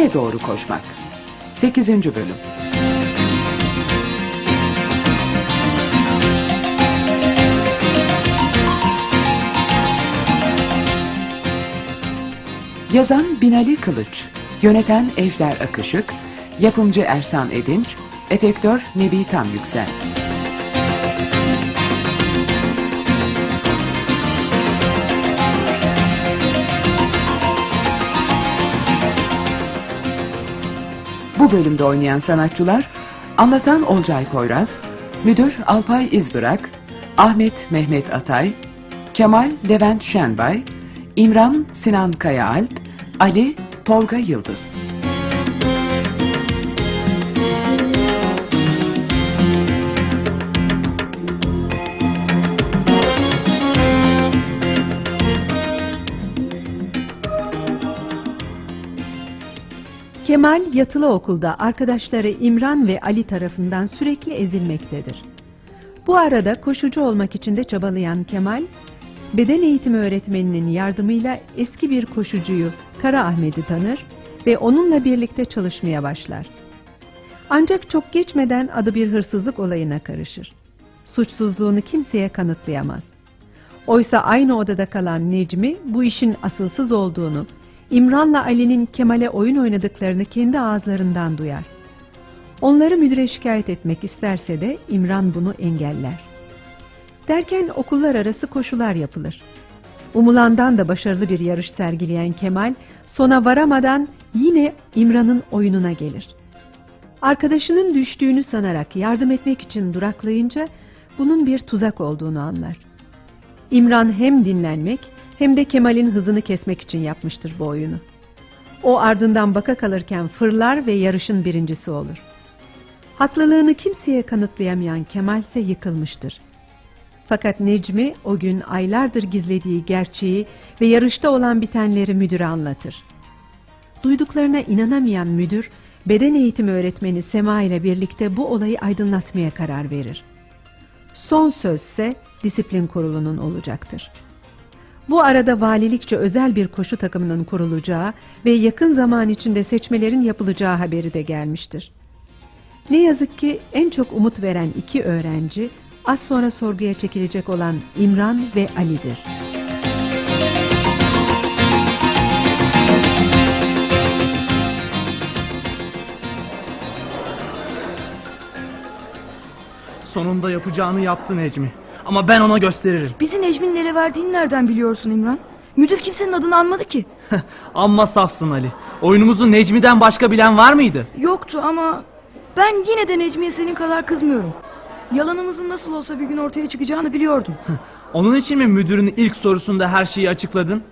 Yele doğru koşmak. 8. bölüm. Yazan Binali Kılıç, yöneten Ejder Akışık, yapımcı Ersan Edinç, efektör Nebi Tam Yüksel. Bu bölümde oynayan sanatçılar Anlatan Olcay Poyraz, Müdür Alpay İzbırak, Ahmet Mehmet Atay, Kemal Levent Şenbay, İmran Sinan Kayaalp, Ali Tolga Yıldız. Kemal yatılı okulda arkadaşları İmran ve Ali tarafından sürekli ezilmektedir. Bu arada koşucu olmak için de çabalayan Kemal, beden eğitimi öğretmeninin yardımıyla eski bir koşucuyu Kara Ahmet'i tanır ve onunla birlikte çalışmaya başlar. Ancak çok geçmeden adı bir hırsızlık olayına karışır. Suçsuzluğunu kimseye kanıtlayamaz. Oysa aynı odada kalan Necmi bu işin asılsız olduğunu, İmran'la Ali'nin Kemal'e oyun oynadıklarını kendi ağızlarından duyar. Onları müdüre şikayet etmek isterse de İmran bunu engeller. Derken okullar arası koşular yapılır. Umulandan da başarılı bir yarış sergileyen Kemal sona varamadan yine İmran'ın oyununa gelir. Arkadaşının düştüğünü sanarak yardım etmek için duraklayınca bunun bir tuzak olduğunu anlar. İmran hem dinlenmek hem de Kemal'in hızını kesmek için yapmıştır bu oyunu. O ardından baka kalırken fırlar ve yarışın birincisi olur. Haklılığını kimseye kanıtlayamayan Kemal ise yıkılmıştır. Fakat Necmi o gün aylardır gizlediği gerçeği ve yarışta olan bitenleri müdüre anlatır. Duyduklarına inanamayan müdür, beden eğitimi öğretmeni Sema ile birlikte bu olayı aydınlatmaya karar verir. Son sözse disiplin kurulunun olacaktır. Bu arada valilikçe özel bir koşu takımının kurulacağı ve yakın zaman içinde seçmelerin yapılacağı haberi de gelmiştir. Ne yazık ki en çok umut veren iki öğrenci az sonra sorguya çekilecek olan İmran ve Ali'dir. Sonunda yapacağını yaptı Necmi. Ama ben ona gösteririm. Bizi Necmi'nin ele verdiğini nereden biliyorsun İmran? Müdür kimsenin adını anmadı ki. Amma safsın Ali. Oyunumuzu Necmi'den başka bilen var mıydı? Yoktu ama ben yine de Necmi'ye senin kadar kızmıyorum. Yalanımızın nasıl olsa bir gün ortaya çıkacağını biliyordum. Onun için mi müdürün ilk sorusunda her şeyi açıkladın?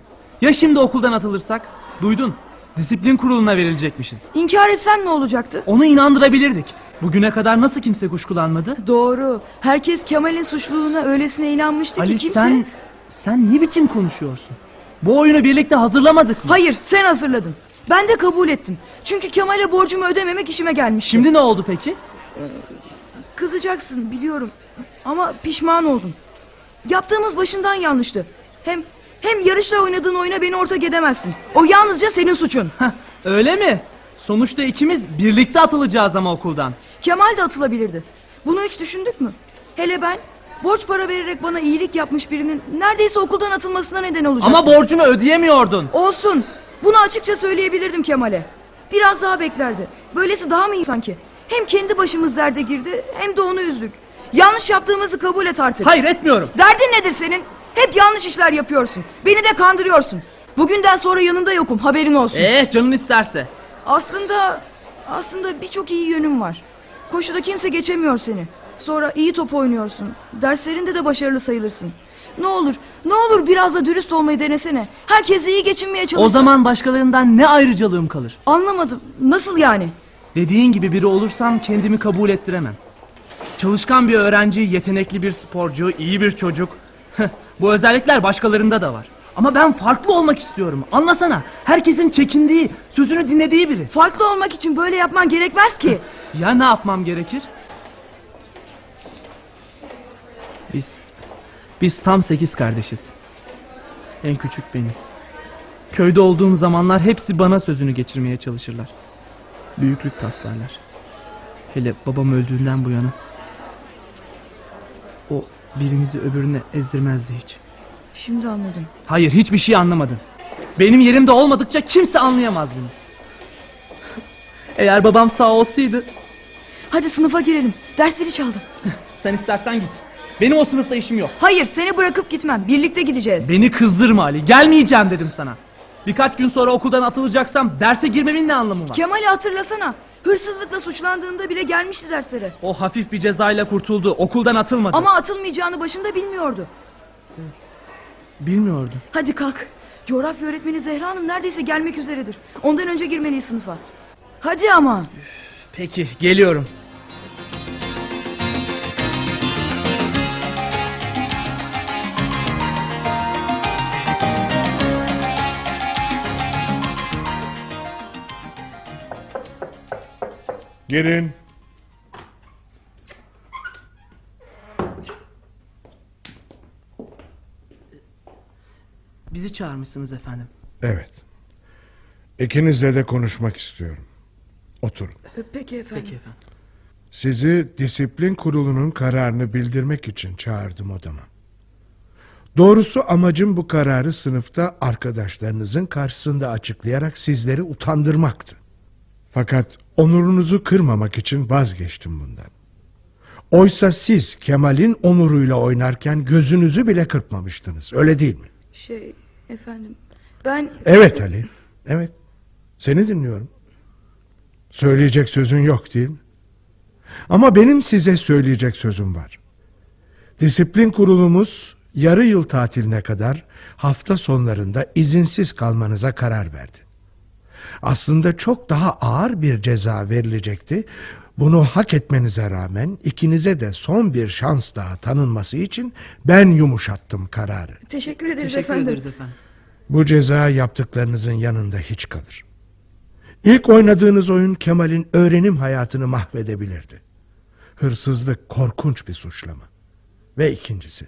Ya şimdi okuldan atılırsak? Duydun. Disiplin kuruluna verilecekmişiz. İnkar etsen ne olacaktı? Onu inandırabilirdik. Bugüne kadar nasıl kimse kuşkulanmadı? Doğru. Herkes Kemal'in suçluluğuna öylesine inanmıştı Ali ki kimse... sen sen ne biçim konuşuyorsun? Bu oyunu birlikte hazırlamadık mı? Hayır sen hazırladın. Ben de kabul ettim. Çünkü Kemal'e borcumu ödememek işime gelmişti. Şimdi ne oldu peki? Kızacaksın biliyorum. Ama pişman oldum. Yaptığımız başından yanlıştı. Hem hem yarışla oynadığın oyuna beni ortak edemezsin. O yalnızca senin suçun. Heh, öyle mi? Sonuçta ikimiz birlikte atılacağız ama okuldan. Kemal de atılabilirdi. Bunu hiç düşündük mü? Hele ben borç para vererek bana iyilik yapmış birinin neredeyse okuldan atılmasına neden olacaktım. Ama borcunu ödeyemiyordun. Olsun. Bunu açıkça söyleyebilirdim Kemal'e. Biraz daha beklerdi. Böylesi daha mı iyi sanki? Hem kendi başımız derde girdi hem de onu üzdük. Yanlış yaptığımızı kabul et artık. Hayır etmiyorum. Derdin nedir senin? Hep yanlış işler yapıyorsun. Beni de kandırıyorsun. Bugünden sonra yanında yokum haberin olsun. Eh canın isterse. Aslında aslında birçok iyi yönüm var. Koşuda kimse geçemiyor seni. Sonra iyi top oynuyorsun. Derslerinde de başarılı sayılırsın. Ne olur, ne olur biraz da dürüst olmayı denesene. Herkes iyi geçinmeye çalışsın. O zaman başkalarından ne ayrıcalığım kalır? Anlamadım. Nasıl yani? Dediğin gibi biri olursam kendimi kabul ettiremem. Çalışkan bir öğrenci, yetenekli bir sporcu, iyi bir çocuk. Bu özellikler başkalarında da var. Ama ben farklı olmak istiyorum. Anlasana. Herkesin çekindiği, sözünü dinlediği biri. Farklı olmak için böyle yapman gerekmez ki. Ya ne yapmam gerekir? Biz biz tam sekiz kardeşiz. En küçük benim. Köyde olduğum zamanlar hepsi bana sözünü geçirmeye çalışırlar. Büyüklük taslarlar. Hele babam öldüğünden bu yana. O birimizi öbürüne ezdirmezdi hiç. Şimdi anladım. Hayır hiçbir şey anlamadın. Benim yerimde olmadıkça kimse anlayamaz bunu. Eğer babam sağ olsaydı Hadi sınıfa girelim. Dersleri çaldım. sen istersen git. Benim o sınıfta işim yok. Hayır seni bırakıp gitmem. Birlikte gideceğiz. Beni kızdırma Ali. Gelmeyeceğim dedim sana. Birkaç gün sonra okuldan atılacaksam derse girmemin ne anlamı var? Kemal'i hatırlasana. Hırsızlıkla suçlandığında bile gelmişti derslere. O hafif bir cezayla kurtuldu. Okuldan atılmadı. Ama atılmayacağını başında bilmiyordu. Bilmiyordu. Hadi kalk. Coğrafya öğretmeni Zehra Hanım neredeyse gelmek üzeredir. Ondan önce girmeliyiz sınıfa. Hadi ama. Peki geliyorum. Girin. Bizi çağırmışsınız efendim. Evet. İkinizle de konuşmak istiyorum. Oturun. Peki efendim. Peki efendim. Sizi disiplin kurulunun kararını bildirmek için çağırdım odama. Doğrusu amacım bu kararı sınıfta arkadaşlarınızın karşısında açıklayarak sizleri utandırmaktı. Fakat onurunuzu kırmamak için vazgeçtim bundan. Oysa siz Kemal'in onuruyla oynarken gözünüzü bile kırpmamıştınız. Öyle değil mi? Şey efendim. Ben Evet Ali. Evet. Seni dinliyorum. Söyleyecek sözün yok değil mi? Ama benim size söyleyecek sözüm var. Disiplin kurulumuz yarı yıl tatiline kadar hafta sonlarında izinsiz kalmanıza karar verdi. Aslında çok daha ağır bir ceza verilecekti. Bunu hak etmenize rağmen ikinize de son bir şans daha tanınması için ben yumuşattım kararı. teşekkür ederiz Teşekkür efendim. ederiz efendim. Bu ceza yaptıklarınızın yanında hiç kalır. İlk oynadığınız oyun Kemal'in öğrenim hayatını mahvedebilirdi. Hırsızlık korkunç bir suçlama. Ve ikincisi.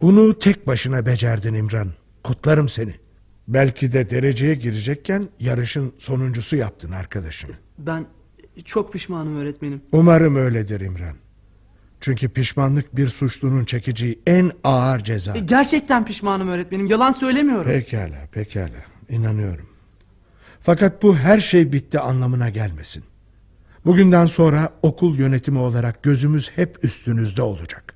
Bunu tek başına becerdin İmran. Kutlarım seni. Belki de dereceye girecekken yarışın sonuncusu yaptın arkadaşını. Ben çok pişmanım öğretmenim. Umarım öyledir İmran. Çünkü pişmanlık bir suçlunun çekeceği en ağır ceza. E, Gerçekten pişmanım öğretmenim. Yalan söylemiyorum. Pekala, pekala. İnanıyorum. Fakat bu her şey bitti anlamına gelmesin. Bugünden sonra okul yönetimi olarak gözümüz hep üstünüzde olacak.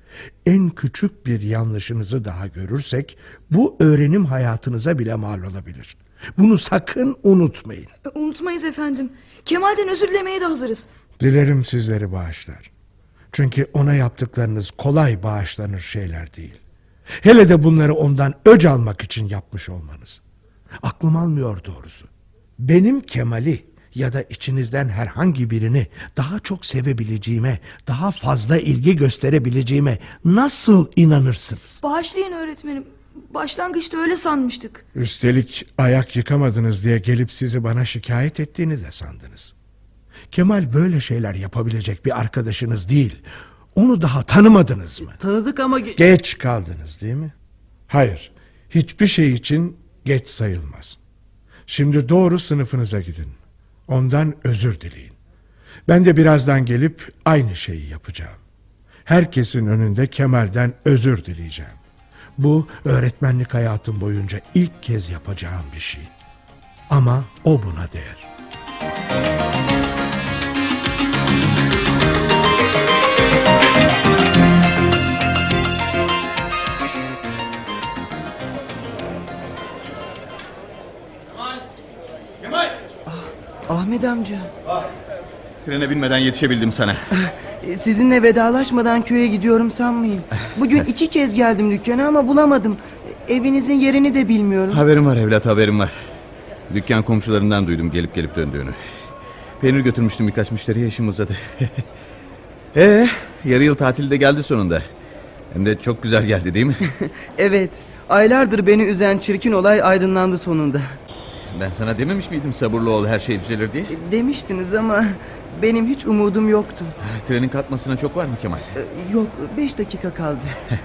En küçük bir yanlışınızı daha görürsek bu öğrenim hayatınıza bile mal olabilir. Bunu sakın unutmayın. E, Unutmayız efendim. Kemal'den özür dilemeye de hazırız. Dilerim sizleri bağışlar. Çünkü ona yaptıklarınız kolay bağışlanır şeyler değil. Hele de bunları ondan öc almak için yapmış olmanız. Aklım almıyor doğrusu. Benim Kemal'i ya da içinizden herhangi birini daha çok sevebileceğime, daha fazla ilgi gösterebileceğime nasıl inanırsınız? Bağışlayın öğretmenim. Başlangıçta öyle sanmıştık. Üstelik ayak yıkamadınız diye gelip sizi bana şikayet ettiğini de sandınız. Kemal böyle şeyler yapabilecek bir arkadaşınız değil. Onu daha tanımadınız mı? Tanıdık ama... ge- Geç kaldınız değil mi? Hayır. Hiçbir şey için geç sayılmaz. Şimdi doğru sınıfınıza gidin. Ondan özür dileyin. Ben de birazdan gelip aynı şeyi yapacağım. Herkesin önünde Kemal'den özür dileyeceğim. Bu öğretmenlik hayatım boyunca ilk kez yapacağım bir şey. Ama o buna değer. Ahmet amca Trene binmeden yetişebildim sana. E, Sizinle vedalaşmadan köye gidiyorum sanmayın. Bugün iki kez geldim dükkana ama bulamadım. Evinizin yerini de bilmiyorum. Haberim var evlat haberim var. Dükkan komşularından duydum gelip gelip döndüğünü. Peynir götürmüştüm birkaç müşteriye işim uzadı. Ee, yarı yıl tatilde geldi sonunda. Hem de çok güzel geldi değil mi? Evet, aylardır beni üzen çirkin olay aydınlandı sonunda. Ben sana dememiş miydim sabırlı ol her şey düzelir diye? E, Demiştiniz ama benim hiç umudum yoktu. Trenin kalkmasına çok var mı Kemal? E, Yok, beş dakika kaldı.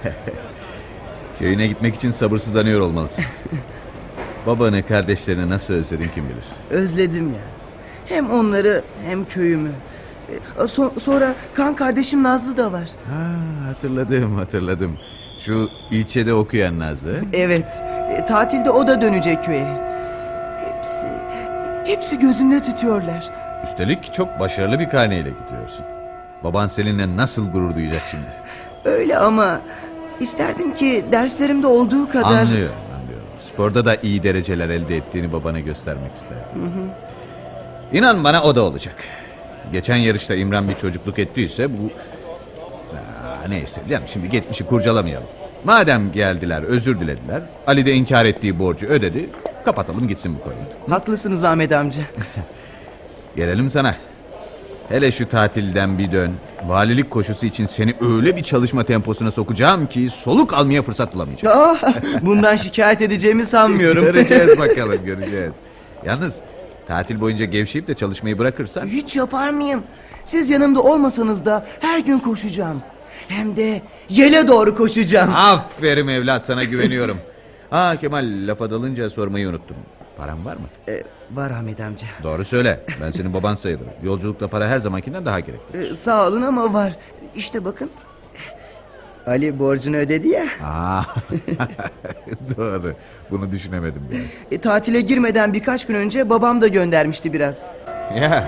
Köyüne gitmek için sabırsızlanıyor olmalısın. Babanı, kardeşlerini nasıl özledin kim bilir. Özledim ya. Hem onları hem köyümü. E, so- sonra kan kardeşim Nazlı da var. Ha, hatırladım hatırladım. Şu ilçede okuyan Nazlı. Evet, tatilde o da dönecek köye. Hepsi, gözümde tutuyorlar. Üstelik çok başarılı bir karneyle gidiyorsun. Baban seninle nasıl gurur duyacak şimdi? Öyle ama isterdim ki derslerimde olduğu kadar... Anlıyorum anlıyorum. Sporda da iyi dereceler elde ettiğini babana göstermek isterdim. İnan bana o da olacak. Geçen yarışta İmran bir çocukluk ettiyse bu... Aa, neyse canım şimdi geçmişi kurcalamayalım. Madem geldiler özür dilediler. Ali de inkar ettiği borcu ödedi. Kapatalım gitsin bu konuyu. Haklısınız Ahmet amca. Gelelim sana. Hele şu tatilden bir dön. Valilik koşusu için seni öyle bir çalışma temposuna sokacağım ki soluk almaya fırsat bulamayacaksın. Ah, bundan şikayet edeceğimi sanmıyorum. göreceğiz bakalım göreceğiz. Yalnız tatil boyunca gevşeyip de çalışmayı bırakırsan Hiç yapar mıyım? Siz yanımda olmasanız da her gün koşacağım. Hem de yele doğru koşacağım. aferin evlat sana güveniyorum. Aa Kemal lafa dalınca sormayı unuttum. Param var mı? Ee, var Ahmet amca. Doğru söyle. Ben senin baban sayılırım. Yolculukta para her zamankinden daha gerekli. Ee, sağ olun ama var. İşte bakın. Ali borcunu ödedi ya. Aa, doğru. Bunu düşünemedim ben. E, tatile girmeden birkaç gün önce babam da göndermişti biraz. Ya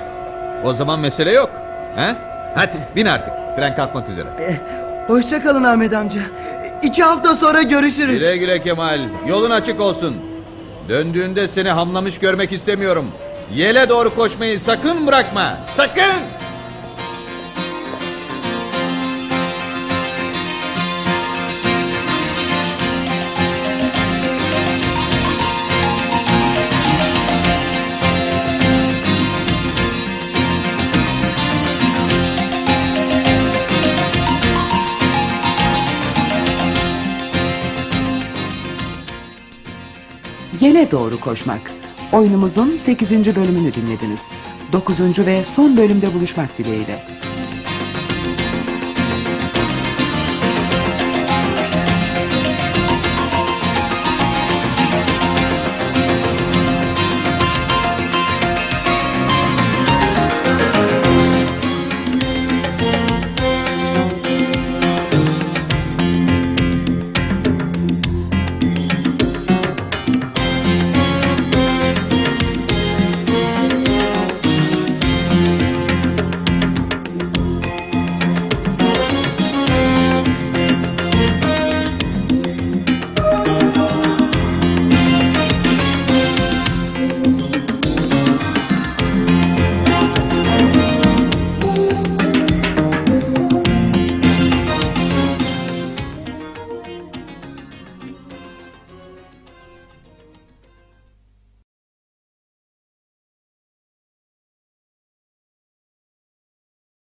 o zaman mesele yok. He? Hadi bin artık. Tren kalkmak üzere. Hoşça kalın Ahmet amca. İki hafta sonra görüşürüz. Güle güle Kemal. Yolun açık olsun. Döndüğünde seni hamlamış görmek istemiyorum. Yele doğru koşmayı sakın bırakma. Sakın! Yele doğru koşmak. Oyunumuzun 8. bölümünü dinlediniz. 9. ve son bölümde buluşmak dileğiyle.